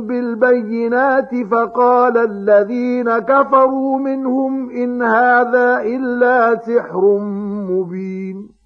بالبينات فقال الذين كفروا منهم إن هذا إلا سحر مبين.